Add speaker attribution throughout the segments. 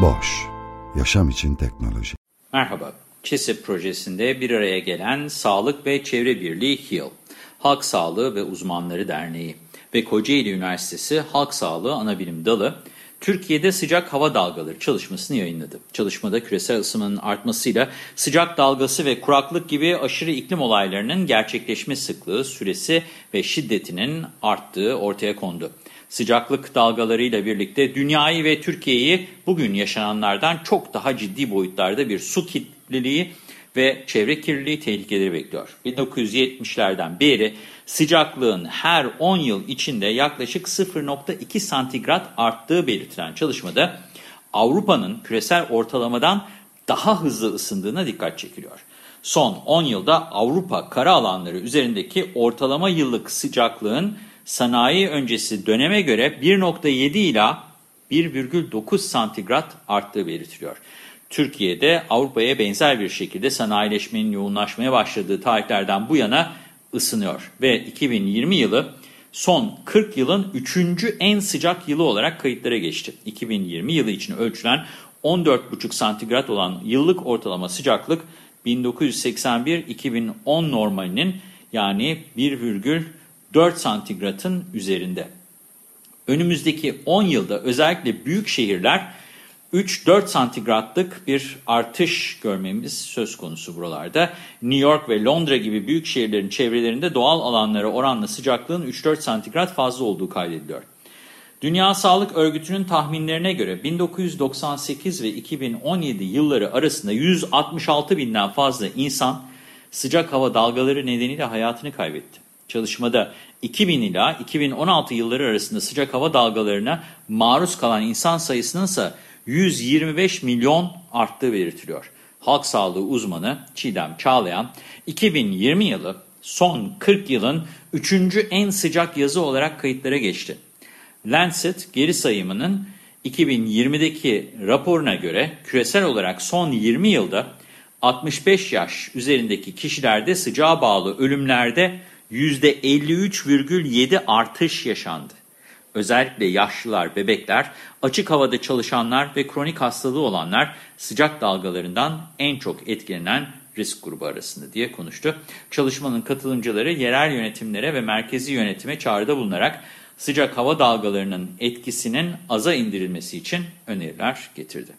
Speaker 1: Boş, yaşam için teknoloji.
Speaker 2: Merhaba, ÇESIP projesinde bir araya gelen Sağlık ve Çevre Birliği HEAL, Halk Sağlığı ve Uzmanları Derneği ve Kocaeli Üniversitesi Halk Sağlığı Anabilim Dalı, Türkiye'de sıcak hava dalgaları çalışmasını yayınladı. Çalışmada küresel ısınmanın artmasıyla sıcak dalgası ve kuraklık gibi aşırı iklim olaylarının gerçekleşme sıklığı, süresi ve şiddetinin arttığı ortaya kondu. Sıcaklık dalgalarıyla birlikte dünyayı ve Türkiye'yi bugün yaşananlardan çok daha ciddi boyutlarda bir su kirliliği ve çevre kirliliği tehlikeleri bekliyor. 1970'lerden beri sıcaklığın her 10 yıl içinde yaklaşık 0.2 santigrat arttığı belirtilen çalışmada Avrupa'nın küresel ortalamadan daha hızlı ısındığına dikkat çekiliyor. Son 10 yılda Avrupa kara alanları üzerindeki ortalama yıllık sıcaklığın sanayi öncesi döneme göre 1.7 ila 1,9 santigrat arttığı belirtiliyor. Türkiye'de Avrupa'ya benzer bir şekilde sanayileşmenin yoğunlaşmaya başladığı tarihlerden bu yana ısınıyor. Ve 2020 yılı son 40 yılın 3. en sıcak yılı olarak kayıtlara geçti. 2020 yılı için ölçülen 14,5 santigrat olan yıllık ortalama sıcaklık 1981-2010 normalinin yani 1,4 santigratın üzerinde. Önümüzdeki 10 yılda özellikle büyük şehirler 3-4 santigratlık bir artış görmemiz söz konusu buralarda. New York ve Londra gibi büyük şehirlerin çevrelerinde doğal alanlara oranla sıcaklığın 3-4 santigrat fazla olduğu kaydediliyor. Dünya Sağlık Örgütü'nün tahminlerine göre 1998 ve 2017 yılları arasında 166 binden fazla insan sıcak hava dalgaları nedeniyle hayatını kaybetti. Çalışmada 2000 ila 2016 yılları arasında sıcak hava dalgalarına maruz kalan insan sayısının ise 125 milyon arttığı belirtiliyor. Halk sağlığı uzmanı Çiğdem Çağlayan, 2020 yılı son 40 yılın 3. en sıcak yazı olarak kayıtlara geçti. Lancet geri sayımının 2020'deki raporuna göre küresel olarak son 20 yılda 65 yaş üzerindeki kişilerde sıcağa bağlı ölümlerde %53,7 artış yaşandı. Özellikle yaşlılar, bebekler, açık havada çalışanlar ve kronik hastalığı olanlar sıcak dalgalarından en çok etkilenen risk grubu arasında diye konuştu. Çalışmanın katılımcıları yerel yönetimlere ve merkezi yönetime çağrıda bulunarak sıcak hava dalgalarının etkisinin aza indirilmesi için öneriler getirdi.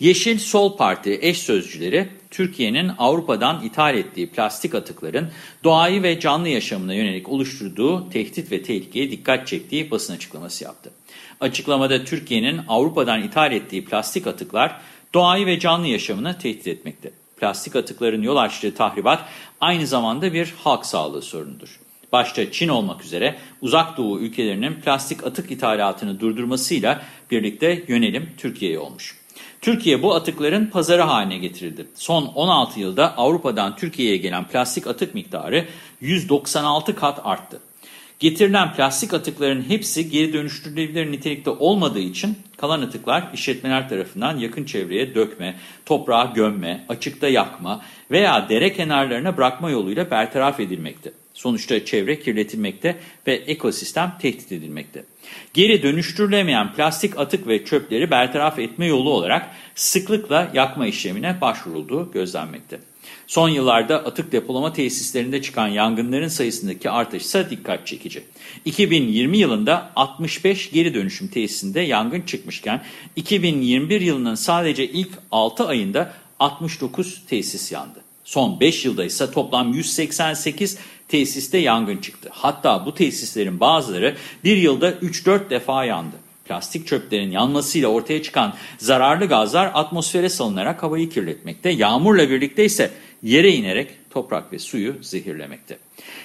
Speaker 2: Yeşil Sol Parti eş sözcüleri Türkiye'nin Avrupa'dan ithal ettiği plastik atıkların doğayı ve canlı yaşamına yönelik oluşturduğu tehdit ve tehlikeye dikkat çektiği basın açıklaması yaptı. Açıklamada Türkiye'nin Avrupa'dan ithal ettiği plastik atıklar doğayı ve canlı yaşamını tehdit etmekte. Plastik atıkların yol açtığı tahribat aynı zamanda bir halk sağlığı sorunudur. Başta Çin olmak üzere uzak doğu ülkelerinin plastik atık ithalatını durdurmasıyla birlikte yönelim Türkiye'ye olmuş. Türkiye bu atıkların pazarı haline getirildi. Son 16 yılda Avrupa'dan Türkiye'ye gelen plastik atık miktarı 196 kat arttı. Getirilen plastik atıkların hepsi geri dönüştürülebilir nitelikte olmadığı için kalan atıklar işletmeler tarafından yakın çevreye dökme, toprağa gömme, açıkta yakma veya dere kenarlarına bırakma yoluyla bertaraf edilmekte. Sonuçta çevre kirletilmekte ve ekosistem tehdit edilmekte. Geri dönüştürülemeyen plastik atık ve çöpleri bertaraf etme yolu olarak sıklıkla yakma işlemine başvurulduğu gözlenmekte. Son yıllarda atık depolama tesislerinde çıkan yangınların sayısındaki artış ise dikkat çekici. 2020 yılında 65 geri dönüşüm tesisinde yangın çıkmışken 2021 yılının sadece ilk 6 ayında 69 tesis yandı. Son 5 yılda ise toplam 188 tesiste yangın çıktı. Hatta bu tesislerin bazıları bir yılda 3-4 defa yandı. Plastik çöplerin yanmasıyla ortaya çıkan zararlı gazlar atmosfere salınarak havayı kirletmekte. Yağmurla birlikte ise yere inerek toprak ve suyu zehirlemekte.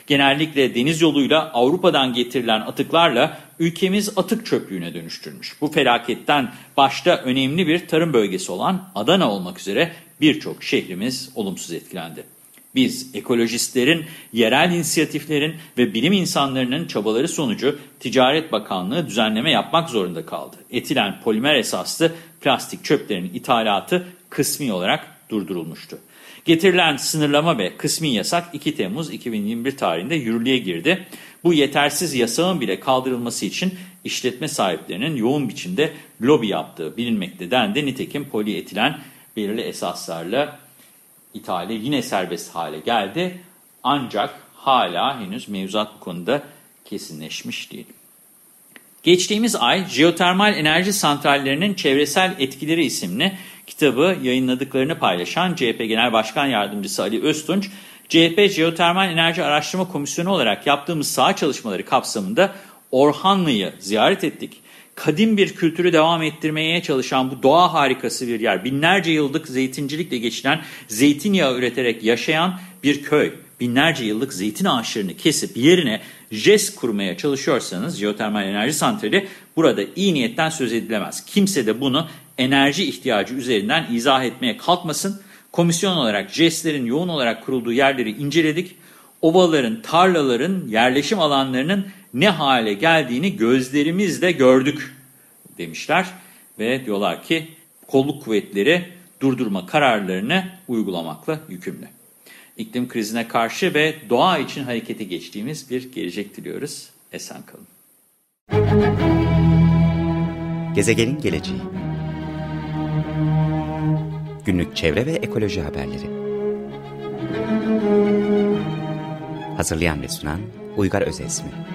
Speaker 2: Genellikle deniz yoluyla Avrupa'dan getirilen atıklarla ülkemiz atık çöplüğüne dönüştürmüş. Bu felaketten başta önemli bir tarım bölgesi olan Adana olmak üzere birçok şehrimiz olumsuz etkilendi. Biz ekolojistlerin, yerel inisiyatiflerin ve bilim insanlarının çabaları sonucu Ticaret Bakanlığı düzenleme yapmak zorunda kaldı. Etilen polimer esaslı plastik çöplerin ithalatı kısmi olarak durdurulmuştu. Getirilen sınırlama ve kısmi yasak 2 Temmuz 2021 tarihinde yürürlüğe girdi. Bu yetersiz yasağın bile kaldırılması için işletme sahiplerinin yoğun biçimde lobi yaptığı bilinmekte dendi. Nitekim polietilen belirli esaslarla ithali yine serbest hale geldi. Ancak hala henüz mevzuat bu konuda kesinleşmiş değil. Geçtiğimiz ay Jeotermal Enerji Santrallerinin Çevresel Etkileri isimli kitabı yayınladıklarını paylaşan CHP Genel Başkan Yardımcısı Ali Öztunç, CHP Jeotermal Enerji Araştırma Komisyonu olarak yaptığımız saha çalışmaları kapsamında Orhanlı'yı ziyaret ettik. Kadim bir kültürü devam ettirmeye çalışan bu doğa harikası bir yer. Binlerce yıllık zeytincilikle geçilen, zeytinyağı üreterek yaşayan bir köy. Binlerce yıllık zeytin ağaçlarını kesip yerine JES kurmaya çalışıyorsanız, jeotermal enerji santrali burada iyi niyetten söz edilemez. Kimse de bunu enerji ihtiyacı üzerinden izah etmeye kalkmasın. Komisyon olarak JES'lerin yoğun olarak kurulduğu yerleri inceledik. Ovaların, tarlaların, yerleşim alanlarının ne hale geldiğini gözlerimizle gördük demişler. Ve diyorlar ki kolluk kuvvetleri durdurma kararlarını uygulamakla yükümlü. İklim krizine karşı ve doğa için harekete geçtiğimiz bir gelecek diliyoruz. Esen kalın.
Speaker 3: Gezegenin geleceği Günlük çevre ve ekoloji haberleri Hazırlayan ve sunan Uygar Özesmi